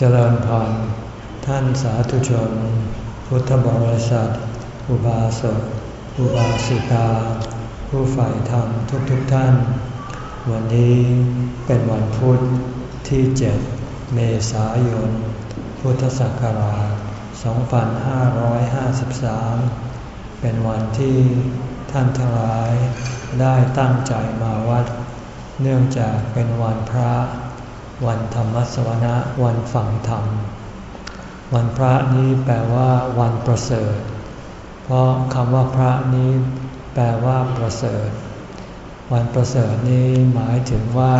เจริญพรท่านสาธุชน พุทธบริษัท อุบาสก อุบาสิกา ผู้ฝ่ายธรรมทุกๆทท่าน วันนี้เป็นวันพุธที่7เมษายน พุทธศักราช 2553 เป็นวันที่ท่านทั้งหลายได้ตั้งใจมาวัด เนื่องจากเป็นวันพระ วันธรรมสวนะวันฝังธรรม วันพระนี้แปลว่าวันประเสริฐ เพราะคำว่าพระนี้แปลว่าประเสริฐ วันประเสริฐนี้หมายถึงว่า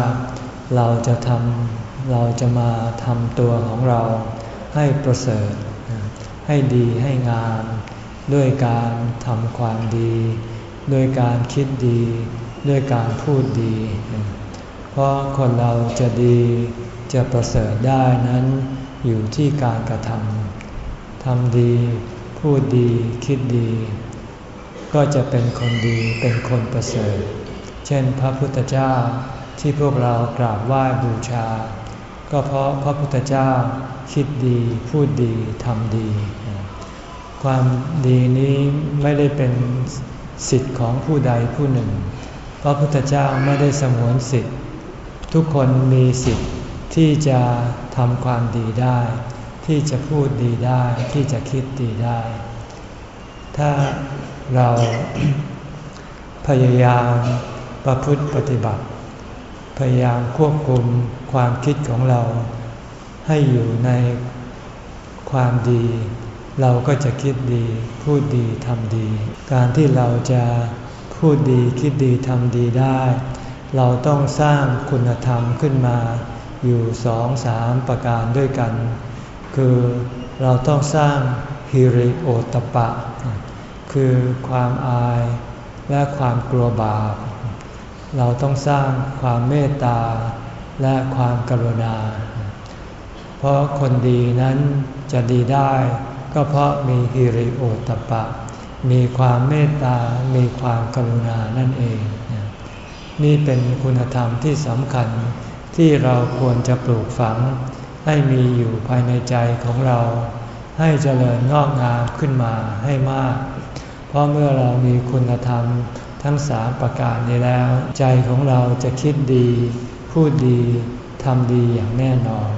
เราจะทำเราจะมาทำตัวของเราให้ประเสริฐ ให้ดีให้งาม ด้วยการทำความดี ด้วยการคิดดี ด้วยการพูดดี พราะคนเราจะดีจะประเสริฐได้นั้นอยู่ที่การกระทำทำดี พูดดีคิดดี ก็จะเป็นคนดีเป็นคนประเสริฐ เช่นพระพุทธเจ้าที่พวกเรากราบไหว้บูชา ก็เพราะพระพุทธเจ้าคิดดี พูดดีทำดี ความดีนี้ไม่ได้เป็นสิทธิ์ของผู้ใดผู้หนึ่ง พระพุทธเจ้าไม่ได้สมวนสิทธิ์ ทุกคนมีสิทธิ์ที่จะทำความดีได้ ที่จะพูดดีได้ ที่จะคิดดีได้ ถ้าเราพยายามประพฤติปฏิบัติ พยายามควบคุมความคิดของเรา ให้อยู่ในความดี เราก็จะคิดดี พูดดีทำดี การที่เราจะพูดดีคิดดีทำดีได้ เราต้องสร้างคุณธรรมขึ้นมาอยู่สองสามประการด้วยกัน คือเราต้องสร้างฮิริโอตปะ คือความอายและความกลัวบาป เราต้องสร้างความเมตตาและความกรุณา เพราะคนดีนั้นจะดีได้ ก็เพราะมีฮิริโอตปะ มีความเมตตา มีความกรุณานั่นเอง นี่เป็นคุณธรรมที่สำคัญที่เราควรจะปลูกฝัง ให้มีอยู่ภายในใจของเรา ให้เจริญงอกงามขึ้นมาให้มาก เพราะเมื่อเรามีคุณธรรมทั้งสามประการนี้แล้ว ใจของเราจะคิดดี พูดดีทำดีอย่างแน่นอน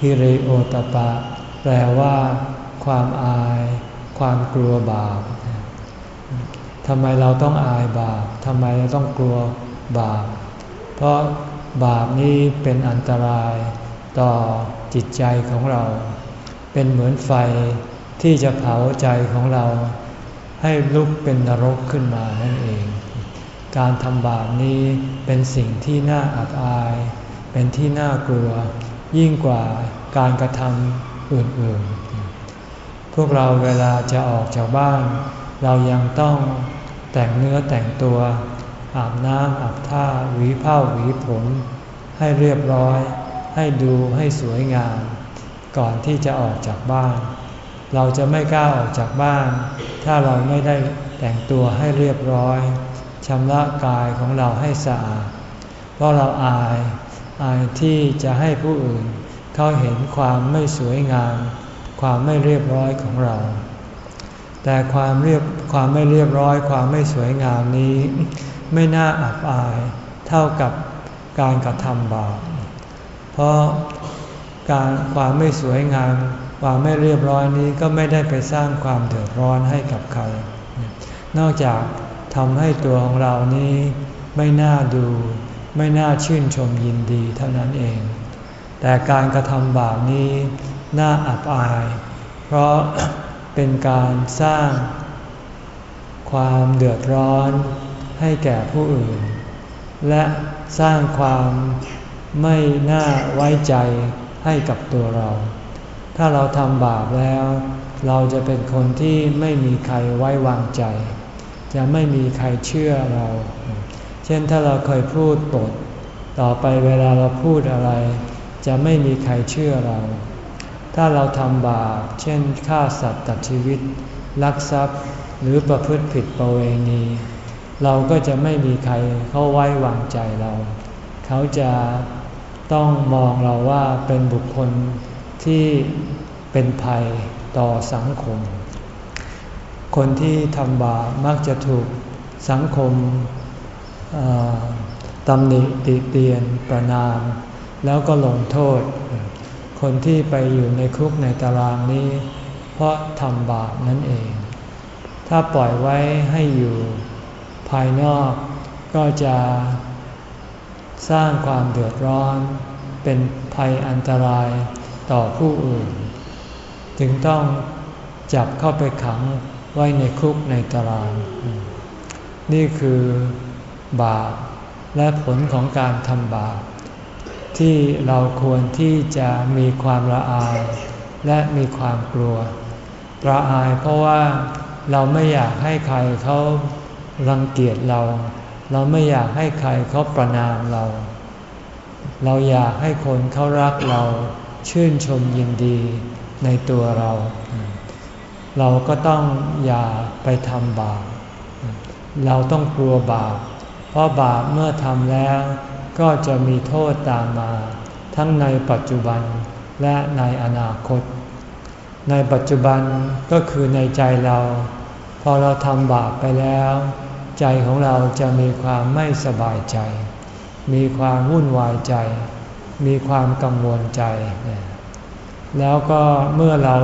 ฮิเรโอตปะ แปลว่า ความอาย ความกลัวบาป ทำไมเราต้องอายบาปทำไมเราต้องกลัวบาป เพราะบาปนี้เป็นอันตรายต่อจิตใจของเรา เป็นเหมือนไฟที่จะเผาใจของเรา ให้ลุกเป็นนรกขึ้นมานั่นเอง การทำบาปนี้เป็นสิ่งที่น่าอับอาย เป็นที่น่ากลัว ยิ่งกว่าการกระทำอื่นๆ พวกเราเวลาจะออกจากบ้าน เรายังต้อง แต่งเนื้อแต่งตัว อาบน้ำอาบท่าหวีผ้าหวีผม ให้เรียบร้อย ให้ดูให้สวยงาม ก่อนที่จะออกจากบ้าน เราจะไม่กล้าออกจากบ้าน ถ้าเราไม่ได้แต่งตัวให้เรียบร้อยชำระกายของเราให้สะอาดเพราะเราอายอายที่จะให้ผู้อื่น เขาเห็นความไม่สวยงาม ความไม่เรียบร้อยของเรา แต่ความเรียบความไม่เรียบร้อยความไม่สวยงามนี้ ไม่น่าอับอายเท่ากับการกระทำบาป เพราะการความไม่สวยงาม ความไม่เรียบร้อยนี้ก็ไม่ได้ไปสร้างความเดือดร้อนให้กับใคร นอกจากทำให้ตัวของเรานี้ ไม่น่าดู ไม่น่าชื่นชมยินดีเท่านั้นเอง แต่การกระทำบาปนี้น่าอับอาย เพราะ เป็นการสร้าง ความเดือดร้อนให้แก่ผู้อื่น และสร้างความไม่น่าไว้ใจให้กับตัวเรา ถ้าเราทำบาปแล้ว เราจะเป็นคนที่ไม่มีใครไว้วางใจ จะไม่มีใครเชื่อเรา เช่นถ้าเราเคยพูดปด ต่อไปเวลาเราพูดอะไร จะไม่มีใครเชื่อเรา ถ้าเราทำบาปเช่นฆ่าสัตว์ตัดชีวิต ลักทรัพย์หรือประพฤติผิดประเวณี เราก็จะไม่มีใครเข้าไว้วางใจเรา เขาจะต้องมองเราว่าเป็นบุคคลที่เป็นภัยต่อสังคม คนที่ทำบาปมักจะถูกสังคมตำหนิติเตียนประนาม แล้วก็ลงโทษ คนที่ไปอยู่ในคุกในตารางนี้ เพราะทำบาปนั่นเอง ถ้าปล่อยไว้ให้อยู่ภายนอกก็จะสร้างความเดือดร้อน เป็นภัยอันตรายต่อผู้อื่น จึงต้องจับเข้าไปขังไว้ในคุกในตาราง นี่คือบาปและผลของการทำบาป ที่เราควรที่จะมีความละอาย และมีความกลัวละอายเพราะว่าเราไม่อยากให้ใครเขารังเกียจเรา เราไม่อยากให้ใครเขาประนามเรา เราอยากให้คนเขารักเรา ชื่นชมยินดีในตัวเรา เราก็ต้องอย่าไปทำบาป เราต้องกลัวบาป เพราะบาปเมื่อทำแล้ว ก็จะมีโทษตามมา ทั้งในปัจจุบันและในอนาคต ในปัจจุบันก็คือในใจเรา พอเราทำบาปไปแล้ว ใจของเราจะมีความไม่สบายใจ มีความวุ่นวายใจ มีความกังวลใจ แล้วก็เมื่อเรา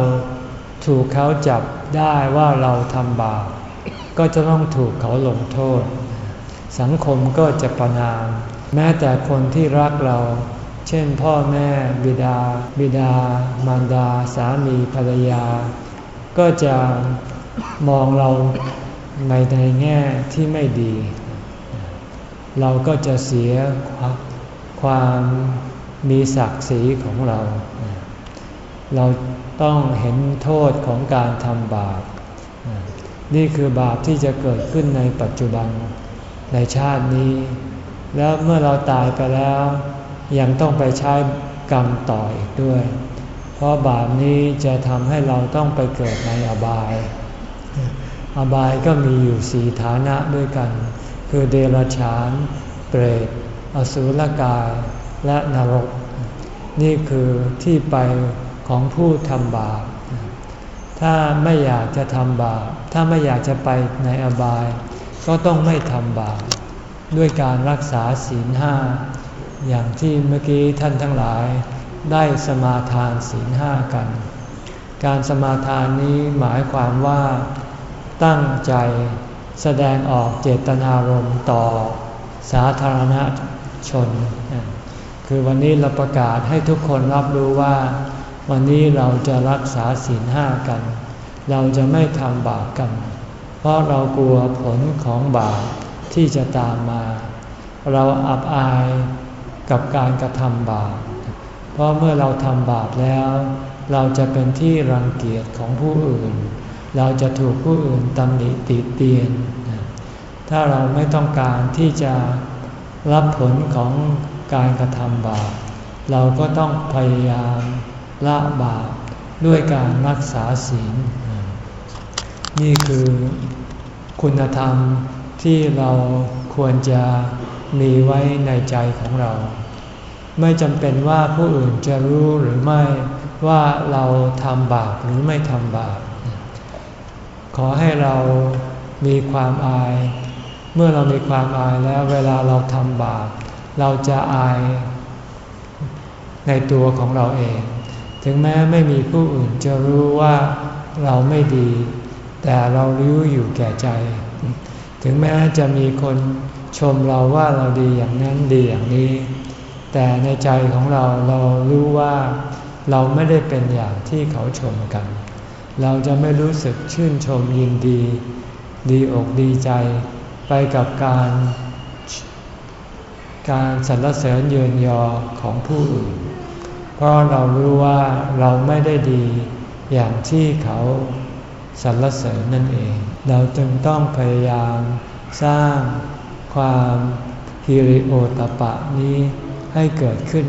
ถูกเขาจับได้ว่าเราทำบาปก็จะต้องถูกเขาลงโทษ สังคมก็จะประนาม แม้แต่คนที่รักเรา เช่นพ่อแม่ บิดา บิดา มารดา สามีภรรยา ก็จะมองเราในในแง่ที่ไม่ดี เราก็จะเสียความมีศักดิ์ศรีของเรา เราต้องเห็นโทษของการทำบาป นี่คือบาปที่จะเกิดขึ้นในปัจจุบันในชาตินี้ แล้วเมื่อเราตายไปแล้ว ยังต้องไปใช้กรรมต่ออีกด้วย เพราะบาปนี้จะทำให้เราต้องไปเกิดในอบาย อบายก็มีอยู่สีฐานะด้วยกัน คือเดรัจฉาน เปรต อสุรกาย และนรก นี่คือที่ไปของผู้ทำบาป ถ้าไม่อยากจะทำบาป ถ้าไม่อยากจะไปในอบาย ก็ต้องไม่ทำบาป ด้วยการรักษาศีลห้าอย่างที่เมื่อกี้ท่านทั้งหลายได้สมาทานศีลห้ากัน การสมาทานนี้หมายความว่าตั้งใจแสดงออกเจตนารมณ์ต่อสาธารณชน คือวันนี้เราประกาศให้ทุกคนรับรู้ว่า วันนี้เราจะรักษาศีลห้ากัน เราจะไม่ทำบาปกัน เพราะเรากลัวผลของบาป ที่จะตามมา เราอับอายกับการกระทำบาป เพราะเมื่อเราทำบาปแล้ว เราจะเป็นที่รังเกียจของผู้อื่น เราจะถูกผู้อื่นตำหนิติเตียน ถ้าเราไม่ต้องการที่จะรับผลของการกระทำบาป เราก็ต้องพยายามละบาปด้วยการรักษาศีล นี่คือคุณธรรม ที่เราควรจะมีไว้ในใจของเรา ไม่จำเป็นว่าผู้อื่นจะรู้หรือไม่ว่าเราทำบาปหรือไม่ทำบาป ขอให้เรามีความอาย เมื่อเรามีความอายแล้วเวลาเราทำบาป เราจะอายในตัวของเราเอง ถึงแม้ไม่มีผู้อื่นจะรู้ว่าเราไม่ดี แต่เรารู้อยู่แก่ใจ ถึงแม้จะมีคนชมเราว่าเราดีอย่างนั้นดีอย่างนี้ แต่ในใจของเราเรารู้ว่าเราไม่ได้เป็นอย่างที่เขาชมกัน เราจะไม่รู้สึกชื่นชมยินดี ดีอกดีใจ ไปกับการการสรรเสริญเยินยอของผู้อื่น เพราะเรารู้ว่าเราไม่ได้ดีอย่างที่เขา สรรเสริญนั่นเอง เราจึงต้องพยายามสร้างความฮิริโอตปะนี้ให้เกิดขึ้น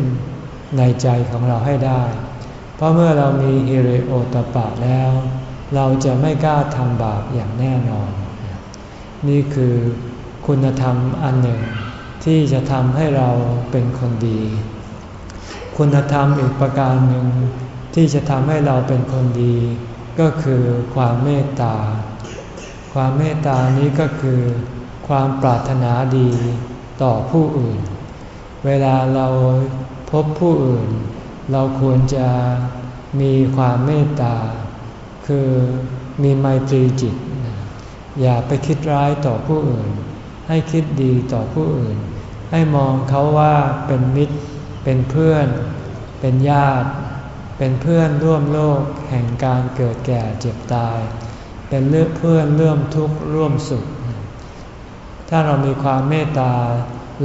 ในใจของเราให้ได้ เพราะเมื่อเรามีฮิริโอตปะแล้ว เราจะไม่กล้าทำบาปอย่างแน่นอน นี่คือคุณธรรมอันหนึ่ง ที่จะทำให้เราเป็นคนดี คุณธรรมอีกประการหนึ่งที่จะทำให้เราเป็นคนดี ก็คือความเมตตา ความเมตตานี้ก็คือ ความปรารถนาดีต่อผู้อื่น เวลาเราพบผู้อื่น เราควรจะมีความเมตตา คือมีไมตรีจิต อย่าไปคิดร้ายต่อผู้อื่น ให้คิดดีต่อผู้อื่น ให้มองเขาว่าเป็นมิตร เป็นเพื่อน เป็นญาติ เป็นเพื่อนร่วมโลกแห่งการเกิดแก่เจ็บตาย เป็นเลือเพื่อนร่วมทุกข์ร่วมสุข ถ้าเรามีความเมตตา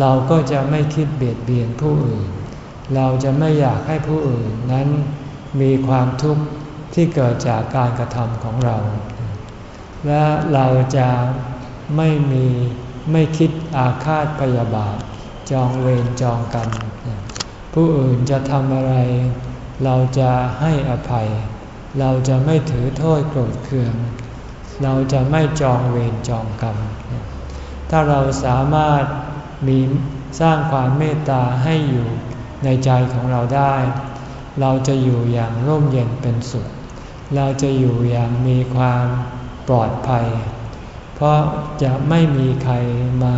เราก็จะไม่คิดเบียดเบียนผู้อื่น เราจะไม่อยากให้ผู้อื่นนั้นมีความทุกข์ที่เกิดจากการกระทำของเรา และเราจะไม่มีไม่คิดอาฆาตพยาบาท จองเวรจองกันผู้อื่นจะทำอะไร เราจะให้อภัย เราจะไม่ถือโทษโกรธเคือง เราจะไม่จองเวรจองกรรม ถ้าเราสามารถมีสร้างความเมตตาให้อยู่ในใจของเราได้ เราจะอยู่อย่างร่มเย็นเป็นสุข เราจะอยู่อย่างมีความปลอดภัย เพราะจะไม่มีใครมา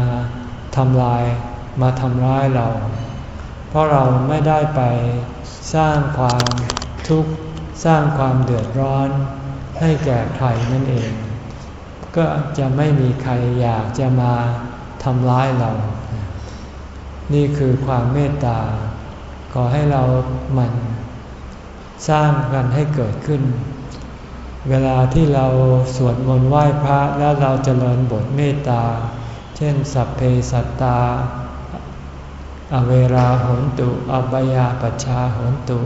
ทำลายมาทำร้ายเรา เพราะเราไม่ได้ไป สร้างความทุกข์สร้างความเดือดร้อนให้แก่ใครนั่นเอง ก็จะไม่มีใครอยากจะมาทำร้ายเรา นี่คือความเมตตา ขอให้เราหมั่นสร้างกันให้เกิดขึ้น เวลาที่เราสวดมนต์ไหว้พระแล้วเราจเจริญบทเมตตา เช่นสัพเพสัตตา อเวราหนตุอบยาปชาหนตุ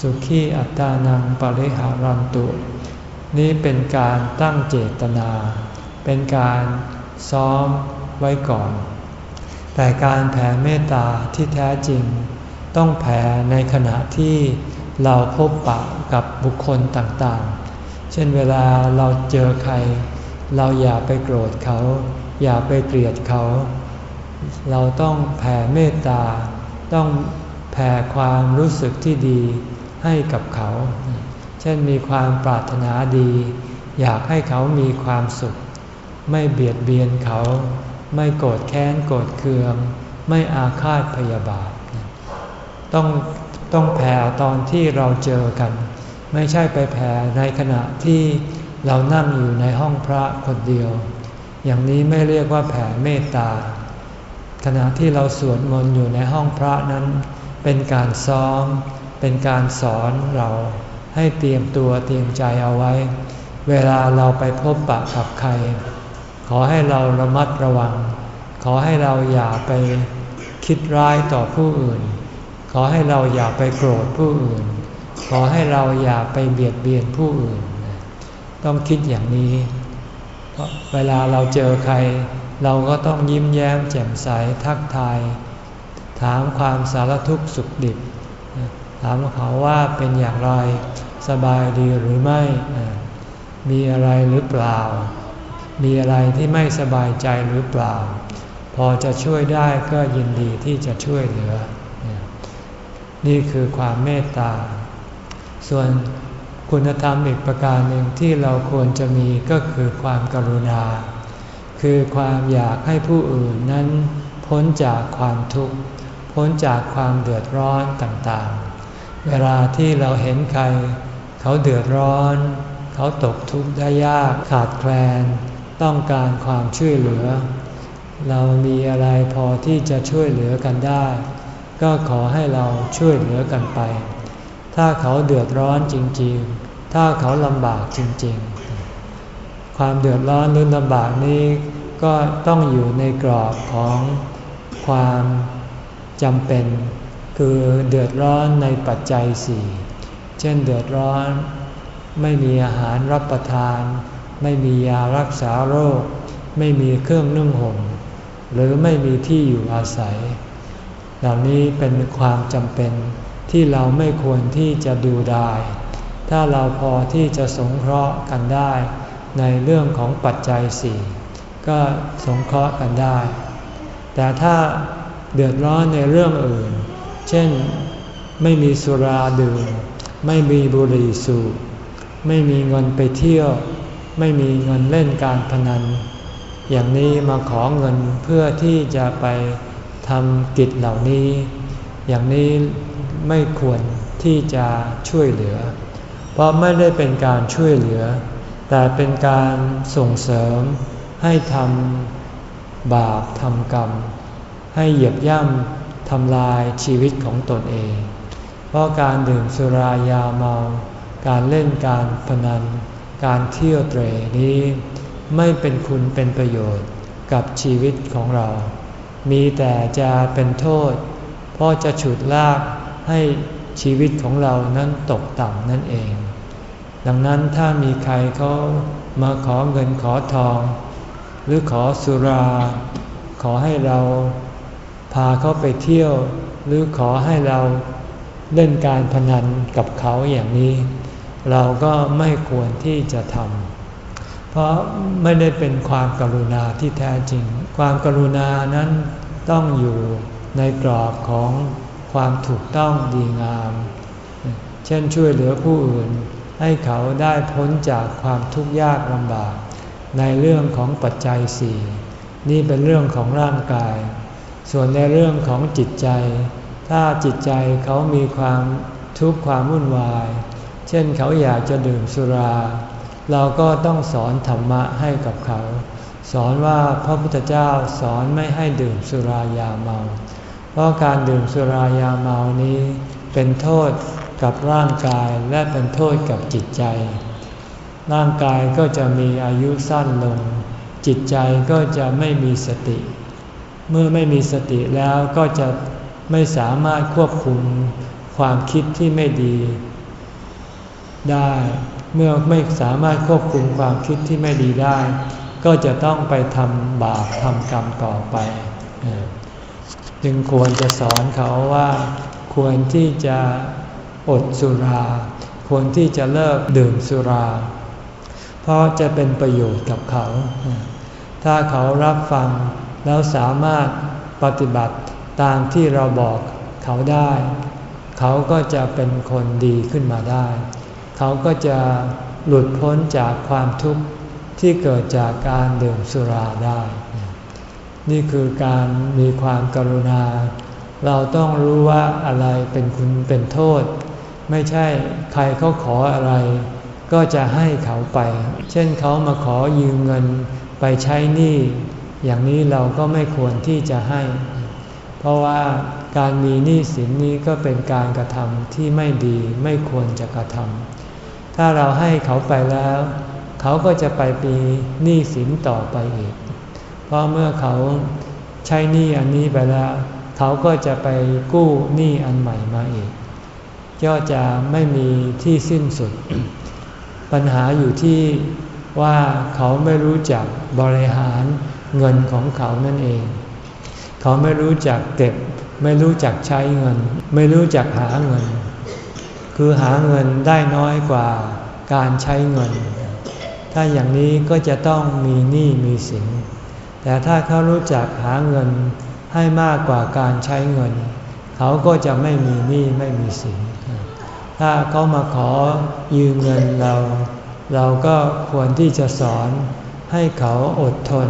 สุขีอัตานังปริหารันตุ นี้เป็นการตั้งเจตนา เป็นการซ้อมไว้ก่อน แต่การแผ่เมตตาที่แท้จริง ต้องแผ่ในขณะที่เราพบปะกับบุคคลต่างๆ เช่นเวลาเราเจอใคร เราอย่าไปโกรธเขา อย่าไปเกลียดเขา เราต้องแผ่เมตตา ต้องแผ่ความรู้สึกที่ดีให้กับเขา เช่นมีความปรารถนาดี อยากให้เขามีความสุข ไม่เบียดเบียนเขา ไม่โกรธแค้นโกรธเคือง ไม่อาฆาตพยาบาท ต้องต้องแผ่ตอนที่เราเจอกัน ไม่ใช่ไปแผ่ในขณะที่เรานั่งอยู่ในห้องพระคนเดียว อย่างนี้ไม่เรียกว่าแผ่เมตตา ขณะที่เราสวดมนต์อยู่ในห้องพระนั้น เป็นการซ้อม เป็นการสอนเราให้เตรียมตัวเตรียมใจเอาไว้ เวลาเราไปพบปะกับใคร ขอให้เราระมัดระวัง ขอให้เราอย่าไปคิดร้ายต่อผู้อื่น ขอให้เราอย่าไปโกรธผู้อื่น ขอให้เราอย่าไปเบียดเบียนผู้อื่น ต้องคิดอย่างนี้ เพราะเวลาเราเจอใคร เราก็ต้องยิ้มแย้มแจ่มใสทักทาย ถามความสารทุกข์สุขดิบ ถามเขาว่าเป็นอย่างไร สบายดีหรือไม่ มีอะไรหรือเปล่า มีอะไรที่ไม่สบายใจหรือเปล่า พอจะช่วยได้ก็ยินดีที่จะช่วยเหลือ นี่คือความเมตตา ส่วนคุณธรรมอีกประการหนึ่งที่เราควรจะมีก็คือความกรุณา คือความอยากให้ผู้อื่นนั้น พ้นจากความทุกข์ พ้นจากความเดือดร้อนต่างๆ เวลาที่เราเห็นใคร เขาเดือดร้อน เขาตกทุกข์ได้ยากขาดแคลน ต้องการความช่วยเหลือ เรามีอะไรพอที่จะช่วยเหลือกันได้ ก็ขอให้เราช่วยเหลือกันไป ถ้าเขาเดือดร้อนจริงๆ ถ้าเขาลำบากจริงๆ ความเดือดร้อนหรือลำบากนี้ก็ต้องอยู่ในกรอบของความจำเป็น คือเดือดร้อนในปัจจัยสี่เช่นเดือดร้อน ไม่มีอาหารรับประทาน ไม่มียารักษาโรค ไม่มีเครื่องนึ่งห่มหรือไม่มีที่อยู่อาศัย เหล่านี้เป็นความจำเป็นที่เราไม่ควรที่จะดูได้ ถ้าเราพอที่จะสงเคราะห์กันได้ ในเรื่องของปัจจัยสี่ก็สงเคราะห์กันได้ แต่ถ้าเดือดร้อนในเรื่องอื่น เช่นไม่มีสุราดื่ม ไม่มีบุหรี่สูบไม่มีเงินไปเที่ยว ไม่มีเงินเล่นการพนัน อย่างนี้มาขอเงินเพื่อที่จะไปทำกิจเหล่านี้ อย่างนี้ไม่ควรที่จะช่วยเหลือ เพราะไม่ได้เป็นการช่วยเหลือ แต่เป็นการส่งเสริมให้ทำบาปทำกรรม ให้เหยียบย่ำทำลายชีวิตของตนเอง เพราะการดื่มสุรายาเมา การเล่นการพนัน การเที่ยวเตรนี้ ไม่เป็นคุณเป็นประโยชน์กับชีวิตของเรา มีแต่จะเป็นโทษ เพราะจะฉุดลากให้ชีวิตของเรานั้นตกต่ำนั่นเอง ดังนั้นถ้ามีใครเขามาขอเงินขอทอง หรือขอสุรา ขอให้เราพาเขาไปเที่ยว หรือขอให้เราเล่นการพนันกับเขาอย่างนี้ เราก็ไม่ควรที่จะทำเพราะไม่ได้เป็นความกรุณาที่แท้จริง ความกรุณานั้นต้องอยู่ในกรอบของความถูกต้องดีงาม เช่นช่วยเหลือผู้อื่น ให้เขาได้พ้นจากความทุกข์ยากลำบาก ในเรื่องของปัจจัยสี่นี่เป็นเรื่องของร่างกาย ส่วนในเรื่องของจิตใจ ถ้าจิตใจเขามีความทุกข์ความวุ่นวาย เช่นเขาอยากจะดื่มสุรา เราก็ต้องสอนธรรมะให้กับเขา สอนว่าพระพุทธเจ้าสอนไม่ให้ดื่มสุรายาเมา เพราะการดื่มสุรายาเมานี้เป็นโทษ กับร่างกายและเป็นโทษกับจิตใจ ร่างกายก็จะมีอายุสั้นลง จิตใจก็จะไม่มีสติ เมื่อไม่มีสติแล้วก็จะไม่สามารถควบคุมความคิดที่ไม่ดี ได้ เมื่อไม่สามารถควบคุมความคิดที่ไม่ดีได้ ก็จะต้องไปทำบาปทำกรรมต่อไป จึงควรจะสอนเขาว่าควรที่จะ อดสุรา ควรที่จะเลิกดื่มสุรา เพราะจะเป็นประโยชน์กับเขา ถ้าเขารับฟังแล้วสามารถปฏิบัติตามที่เราบอกเขาได้ เขาก็จะเป็นคนดีขึ้นมาได้ เขาก็จะหลุดพ้นจากความทุกข์ที่เกิดจากการดื่มสุราได้ นี่คือการมีความกรุณา เราต้องรู้ว่าอะไรเป็นคุณเป็นโทษ ไม่ใช่ใครเขาขออะไร ก็จะให้เขาไป เช่นเขามาขอยืมเงินไปใช้หนี้อย่างนี้เราก็ไม่ควรที่จะให้ เพราะว่าการมีหนี้สินนี้ก็เป็นการกระทำที่ไม่ดีไม่ควรจะกระทำถ้าเราให้เขาไปแล้ว เขาก็จะไปปีหนี้สินต่อไปอีก เพราะเมื่อเขาใช้หนี้อันนี้ไปแล้ว เขาก็จะไปกู้หนี้อันใหม่มาอีก ก็จะไม่มีที่สิ้นสุด ปัญหาอยู่ที่ว่าเขาไม่รู้จักบริหารเงินของเขานั่นเอง เขาไม่รู้จักเก็บ ไม่รู้จักใช้เงิน ไม่รู้จักหาเงิน คือหาเงินได้น้อยกว่าการใช้เงิน ถ้าอย่างนี้ก็จะต้องมีหนี้มีสิน แต่ถ้าเขารู้จักหาเงินให้มากกว่าการใช้เงิน เขาก็จะไม่มีหนี้ไม่มีสิน ถ้าเขามาขอยืมเงินเรา เราก็ควรที่จะสอนให้เขาอดทน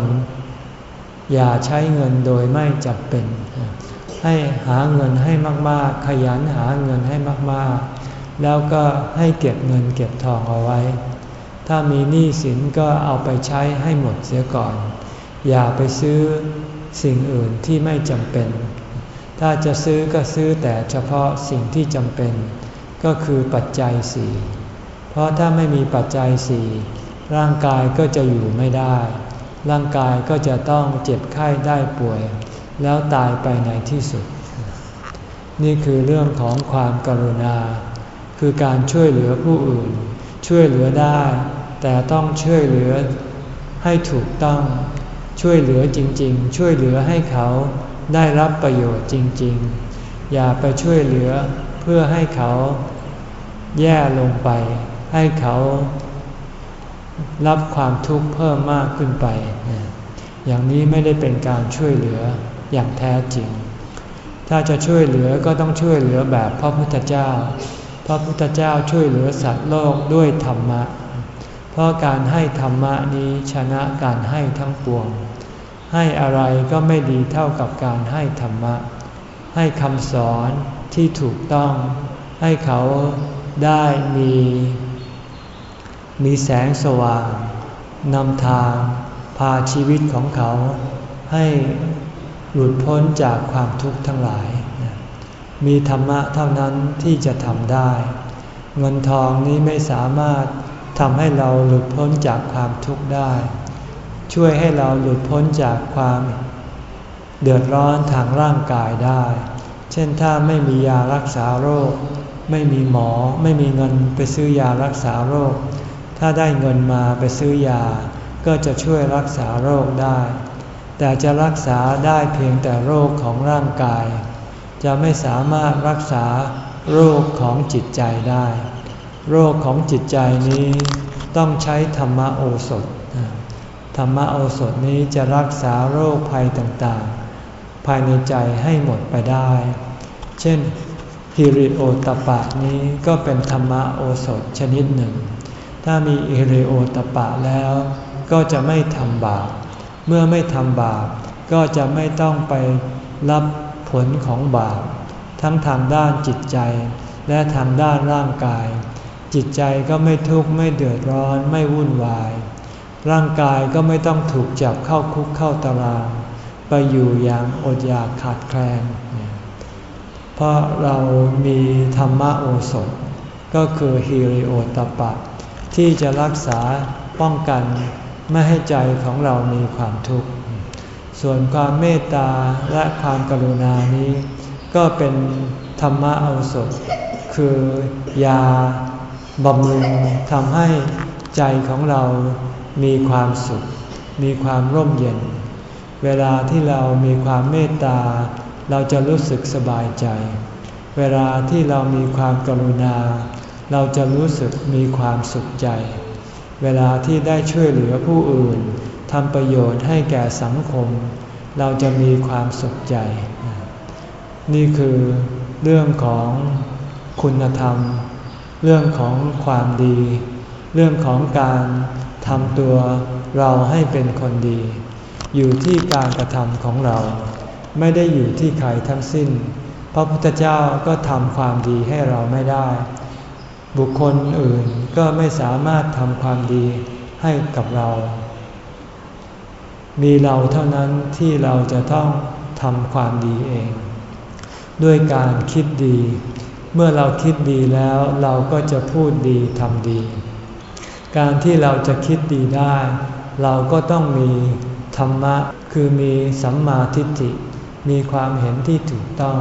อย่าใช้เงินโดยไม่จำเป็น ให้หาเงินให้มากๆ ขยันหาเงินให้มากๆ แล้วก็ให้เก็บเงินเก็บทองเอาไว้ ถ้ามีหนี้สินก็เอาไปใช้ให้หมดเสียก่อน อย่าไปซื้อสิ่งอื่นที่ไม่จำเป็น ถ้าจะซื้อก็ซื้อแต่เฉพาะสิ่งที่จำเป็น ก็คือปัจจัยสี่เพราะถ้าไม่มีปัจจัยสี่ร่างกายก็จะอยู่ไม่ได้ ร่างกายก็จะต้องเจ็บไข้ได้ป่วย แล้วตายไปในที่สุด นี่คือเรื่องของความกรุณา คือการช่วยเหลือผู้อื่น ช่วยเหลือได้ แต่ต้องช่วยเหลือให้ถูกต้อง ช่วยเหลือจริง ๆ ช่วยเหลือให้เขา ได้รับประโยชน์จริง ๆ อย่าไปช่วยเหลือเพื่อให้เขาแย่ลงไป ให้เขารับความทุกข์เพิ่มมากขึ้นไป อย่างนี้ไม่ได้เป็นการช่วยเหลืออย่างแท้จริง ถ้าจะช่วยเหลือก็ต้องช่วยเหลือแบบพระพุทธเจ้า พระพุทธเจ้าช่วยเหลือสัตว์โลกด้วยธรรมะ เพราะการให้ธรรมะนี้ชนะการให้ทั้งปวง ให้อะไรก็ไม่ดีเท่ากับการให้ธรรมะ ให้คำสอนที่ถูกต้อง ให้เขาได้มี มีแสงสว่างนำทางพาชีวิตของเขา ให้หลุดพ้นจากความทุกข์ทั้งหลาย มีธรรมะเท่านั้นที่จะทำได้ เงินทองนี้ไม่สามารถทำให้เราหลุดพ้นจากความทุกข์ได้ ช่วยให้เราหลุดพ้นจากความเดือดร้อนทางร่างกายได้ เช่นถ้าไม่มียารักษาโรค ไม่มีหมอ ไม่มีเงินไปซื้อยารักษาโรค ถ้าได้เงินมาไปซื้อยา ก็จะช่วยรักษาโรคได้ แต่จะรักษาได้เพียงแต่โรคของร่างกาย จะไม่สามารถรักษาโรคของจิตใจได้ โรคของจิตใจนี้ต้องใช้ธรรมโอสถ ธรรมโอสถนี้จะรักษาโรคภัยต่างๆ ภายในใจให้หมดไปได้ เช่นฮิริโอตปะนี้ก็เป็นธรรมโอสถชนิดหนึ่ง ถ้ามีฮิริโอตปะแล้วก็จะไม่ทำบาป เมื่อไม่ทำบาปก็จะไม่ต้องไปรับผลของบาป ทั้งทางด้านจิตใจ และทางด้านร่างกาย จิตใจก็ไม่ทุกข์ไม่เดือดร้อนไม่วุ่นวาย ร่างกายก็ไม่ต้องถูกจับเข้าคุกเข้าตารางไปอยู่อย่างอดอยากขาดแคลน เพราะเรามีธรรมโอสถ ก็คือฮิริโอตปะ ที่จะรักษาป้องกันไม่ให้ใจของเรามีความทุกข์ ส่วนความเมตตาและความกรุณานี้ ก็เป็นธรรมโอสถ คือยาบำรุงทำให้ใจของเรา มีความสุข มีความร่มเย็น เวลาที่เรามีความเมตตา เราจะรู้สึกสบายใจ เวลาที่เรามีความกรุณา เราจะรู้สึกมีความสุขใจ เวลาที่ได้ช่วยเหลือผู้อื่นทำประโยชน์ให้แก่สังคม เราจะมีความสุขใจ นี่คือเรื่องของคุณธรรม เรื่องของความดี เรื่องของการ ทำตัวเราให้เป็นคนดี อยู่ที่การกระทำของเรา ไม่ได้อยู่ที่ใครทั้งสิ้น พระพุทธเจ้าก็ทำความดีให้เราไม่ได้ บุคคลอื่นก็ไม่สามารถทำความดีให้กับเรา มีเราเท่านั้นที่เราจะต้องทำความดีเอง ด้วยการคิดดี เมื่อเราคิดดีแล้วเราก็จะพูดดีทำดี การที่เราจะคิดดีได้ เราก็ต้องมีธรรมะ คือมีสัมมาทิฏฐิ มีความเห็นที่ถูกต้อง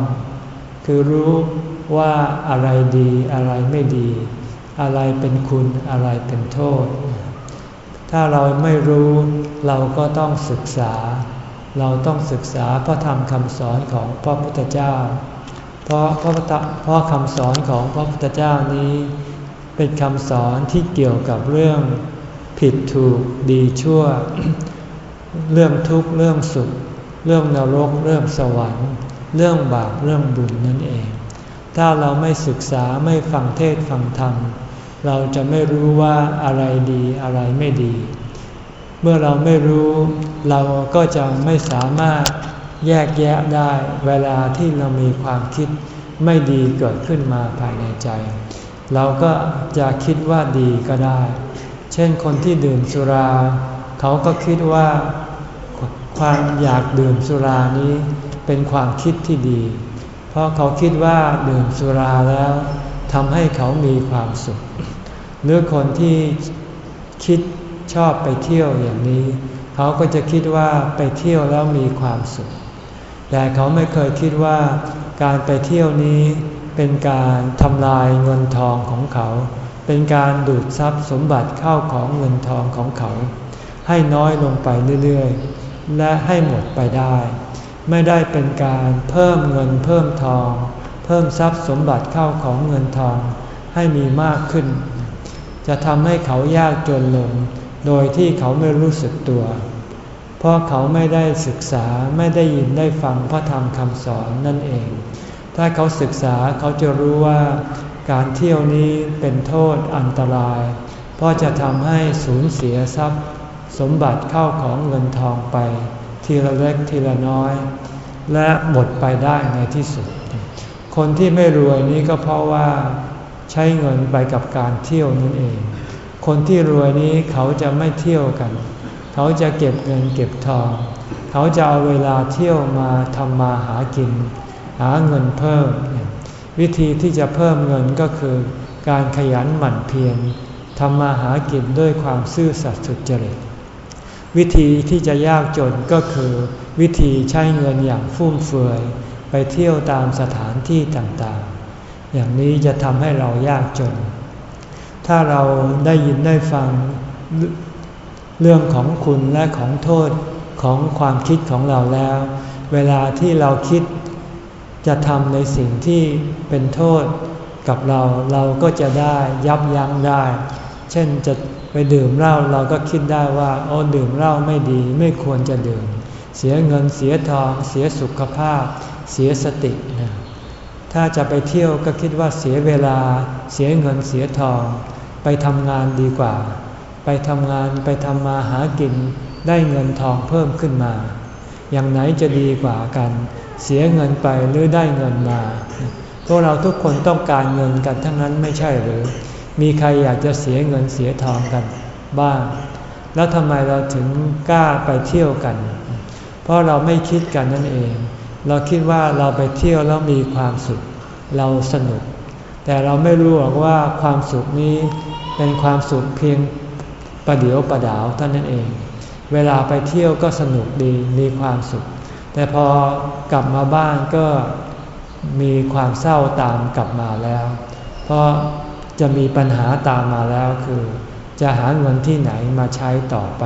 คือรู้ว่าอะไรดีอะไรไม่ดี อะไรเป็นคุณอะไรเป็นโทษ ถ้าเราไม่รู้เราก็ต้องศึกษา เราต้องศึกษาพระธรรมคำสอนของพระพุทธเจ้า เพราะพระเพราะคำสอนของพระพุทธเจ้านี้ เป็นคำสอนที่เกี่ยวกับเรื่องผิดถูกดีชั่ว เรื่องทุกข์เรื่องสุข เรื่องนรกเรื่องสวรรค์ เรื่องบาปเรื่องบุญนั่นเอง ถ้าเราไม่ศึกษาไม่ฟังเทศฟังธรรม เราจะไม่รู้ว่าอะไรดีอะไรไม่ดี เมื่อเราไม่รู้เราก็จะไม่สามารถแยกแยะได้เวลาที่เรามีความคิดไม่ดีเกิดขึ้นมาภายในใจ เราก็จะคิดว่าดีก็ได้ เช่นคนที่ดื่มสุรา เขาก็คิดว่าความอยากดื่มสุรานี้เป็นความคิดที่ดี เพราะเขาคิดว่าดื่มสุราแล้วทำให้เขามีความสุข หรือคนที่คิดชอบไปเที่ยวอย่างนี้ เขาก็จะคิดว่าไปเที่ยวแล้วมีความสุข แต่เขาไม่เคยคิดว่าการไปเที่ยวนี้ เป็นการทำลายเงินทองของเขา เป็นการดูดทรัพย์สมบัติเข้าของเงินทองของเขา ให้น้อยลงไปเรื่อยๆ และให้หมดไปได้ ไม่ได้เป็นการเพิ่มเงินเพิ่มทอง เพิ่มทรัพย์สมบัติเข้าของเงินทองให้มีมากขึ้น จะทำให้เขายากจนลง โดยที่เขาไม่รู้สึกตัว เพราะเขาไม่ได้ศึกษาไม่ได้ยินได้ฟังพระธรรมคำสอนนั่นเอง ถ้าเขาศึกษาเขาจะรู้ว่าการเที่ยวนี้เป็นโทษอันตราย เพราะจะทำให้สูญเสียทรัพย์ สมบัติเข้าของเงินทองไป ทีละเล็กทีละน้อย และหมดไปได้ในที่สุด คนที่ไม่รวยนี้ก็เพราะว่าใช้เงินไปกับการเที่ยวนั่นเอง คนที่รวยนี้เขาจะไม่เที่ยวกัน เขาจะเก็บเงินเก็บทอง เขาจะเอาเวลาเที่ยวมาทำมาหากิน หาเงินเพิ่ม วิธีที่จะเพิ่มเงินก็คือ การขยันหมั่นเพียรทำมาหากินด้วยความซื่อสัตย์สุจริต วิธีที่จะยากจนก็คือ วิธีใช้เงินอย่างฟุ่มเฟือย ไปเที่ยวตามสถานที่ต่างๆ อย่างนี้จะทำให้เรายากจน ถ้าเราได้ยินได้ฟังเรื่องของคุณและของโทษของความคิดของเราแล้ว เวลาที่เราคิด จะทำในสิ่งที่เป็นโทษกับเราเราก็จะได้ยับยั้งได้ เช่นจะไปดื่มเหล้าเราก็คิดได้ว่าโอ้ดื่มเหล้าไม่ดีไม่ควรจะดื่ม เสียเงินเสียทอง เสียสุขภาพ เสียสตินะถ้าจะไปเที่ยวก็คิดว่าเสียเวลา เสียเงินเสียทอง ไปทำงานดีกว่า ไปทำงานไปทำมาหากินได้เงินทองเพิ่มขึ้นมา อย่างไหนจะดีกว่ากัน เสียเงินไปหรือได้เงินมา พวกเราทุกคนต้องการเงินกันทั้งนั้นไม่ใช่หรือ มีใครอยากจะเสียเงินเสียทองกันบ้าง แล้วทำไมเราถึงกล้าไปเที่ยวกัน เพราะเราไม่คิดกันนั่นเอง เราคิดว่าเราไปเที่ยวแล้วมีความสุข เราสนุก แต่เราไม่รู้หรอกว่าความสุขนี้เป็นความสุขเพียงประเดียวประดาวเท่านั้นเอง เวลาไปเที่ยวก็สนุกดีมีความสุข แต่พอกลับมาบ้านก็มีความเศร้าตามกลับมาแล้ว เพราะจะมีปัญหาตามมาแล้วคือ จะหาเงินที่ไหนมาใช้ต่อไป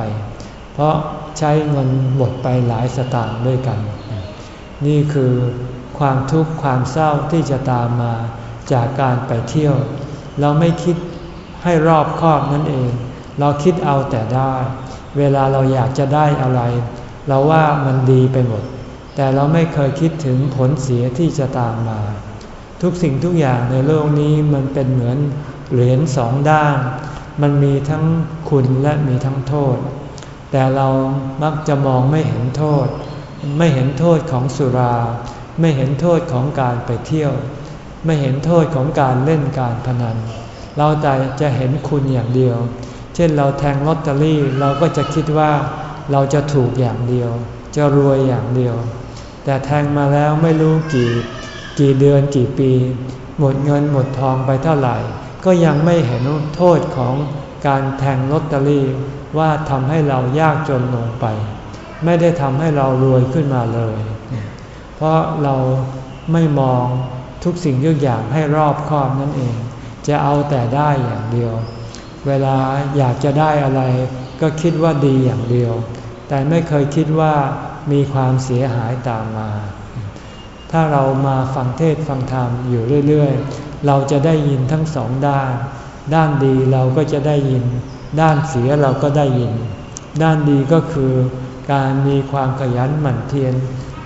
เพราะใช้เงินหมดไปหลายสตางค์ด้วยกัน นี่คือความทุกข์ความเศร้าที่จะตามมาจากการไปเที่ยว เราไม่คิดให้รอบคอบนั่นเอง เราคิดเอาแต่ได้ เวลาเราอยากจะได้อะไร เราว่ามันดีไปหมด แต่เราไม่เคยคิดถึงผลเสียที่จะตามมา ทุกสิ่งทุกอย่างในโลกนี้มันเป็นเหมือนเหรียญสองด้าน มันมีทั้งคุณและมีทั้งโทษ แต่เรามักจะมองไม่เห็นโทษ ไม่เห็นโทษของสุรา ไม่เห็นโทษของการไปเที่ยว ไม่เห็นโทษของการเล่นการพนัน เราแต่จะเห็นคุณอย่างเดียว เช่นเราแทงลอตเตอรี่เราก็จะคิดว่าเราจะถูกอย่างเดียว จะรวยอย่างเดียว แต่แทงมาแล้วไม่รู้กี่กี่เดือนกี่ปี หมดเงินหมดทองไปเท่าไหร่ ก็ยังไม่เห็นโทษของการแทงลอตเตอรี่ว่าทำให้เรายากจนลงไป ไม่ได้ทำให้เรารวยขึ้นมาเลย เพราะเราไม่มองทุกสิ่งทุกอย่างให้รอบคอบนั่นเอง จะเอาแต่ได้อย่างเดียว เวลาอยากจะได้อะไร ก็คิดว่าดีอย่างเดียว แต่ไม่เคยคิดว่า มีความเสียหายตามมา ถ้าเรามาฟังเทศฟังธรรมอยู่เรื่อยๆ เราจะได้ยินทั้งสองด้าน ด้านดีเราก็จะได้ยิน ด้านเสียเราก็ได้ยิน ด้านดีก็คือการมีความขยันหมั่นเพียร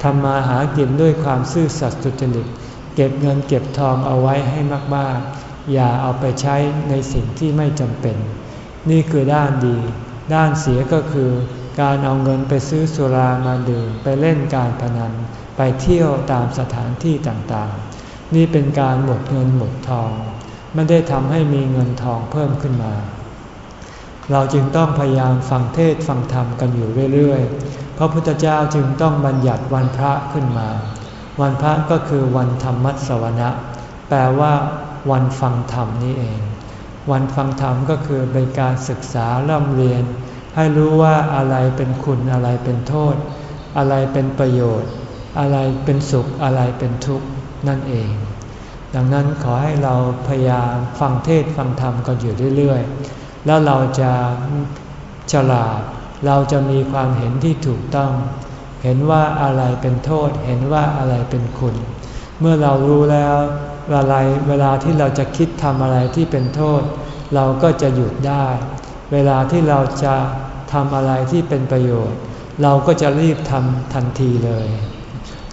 ทำมาหากินด้วยความซื่อสัตย์สุจริต เก็บเงินเก็บทองเอาไว้ให้มากๆ อย่าเอาไปใช้ในสิ่งที่ไม่จำเป็น นี่คือด้านดี ด้านเสียก็คือ การเอาเงินไปซื้อสุรามาดื่มไปเล่นการพนัน ไปเที่ยวตามสถานที่ต่างๆ นี่เป็นการหมดเงินหมดทอง ไม่ได้ทำให้มีเงินทองเพิ่มขึ้นมา เราจึงต้องพยายามฟังเทศฟังธรรมกันอยู่เรื่อยๆ พระพุทธเจ้าจึงต้องบัญญัติวันพระขึ้นมา วันพระก็คือวันธรรมัสวนะ แปลว่าวันฟังธรรมนี่เอง วันฟังธรรมก็คือเป็นการศึกษาเร่ำเรียน ให้รู้ว่าอะไรเป็นคุณอะไรเป็นโทษ อะไรเป็นประโยชน์ อะไรเป็นสุขอะไรเป็นทุกข์นั่นเอง ดังนั้นขอให้เราพยายามฟังเทศฟังธรรมกันอยู่เรื่อยๆ แล้วเราจะฉลาด เราจะมีความเห็นที่ถูกต้อง เห็นว่าอะไรเป็นโทษ เห็นว่าอะไรเป็นคุณ เมื่อเรารู้แล้วเวลาเวลาที่เราจะคิดทำอะไรที่เป็นโทษ เราก็จะหยุดได้ เวลาที่เราจะ ทำอะไรที่เป็นประโยชน์ เราก็จะรีบทำทันทีเลย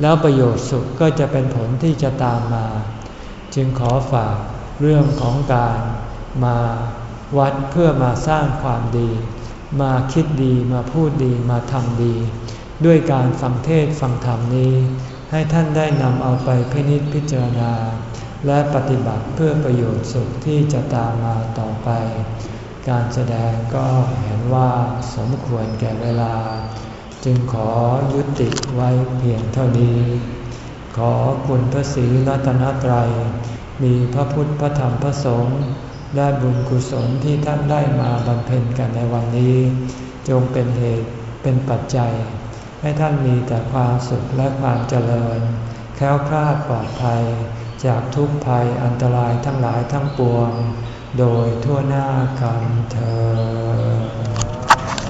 แล้วประโยชน์สุขก็จะเป็นผลที่จะตามมา จึงขอฝากเรื่องของการมาวัดเพื่อมาสร้างความดี มาคิดดีมาพูดดีมาทำดี ด้วยการฟังเทศฟังธรรมนี้ ให้ท่านได้นำเอาไปพินิจพิจารณา และปฏิบัติเพื่อประโยชน์สุขที่จะตามมาต่อไป การแสดงก็เห็นว่าสมควรแก่เวลา จึงขอยุติไว้เพียงเท่านี้ ขอคุณพระศรีรัตนตรัย มีพระพุทธพระธรรมพระสงฆ์ได้บุญกุศลที่ท่านได้มาบำเพ็ญกันในวันนี้ จงเป็นเหตุเป็นปัจจัย ให้ท่านมีแต่ความสุขและความเจริญ แค้วคลาดปลอดภัย จากทุกภัยอันตรายทั้งหลายทั้งปวง โดยทั่วหน้ากันเธอ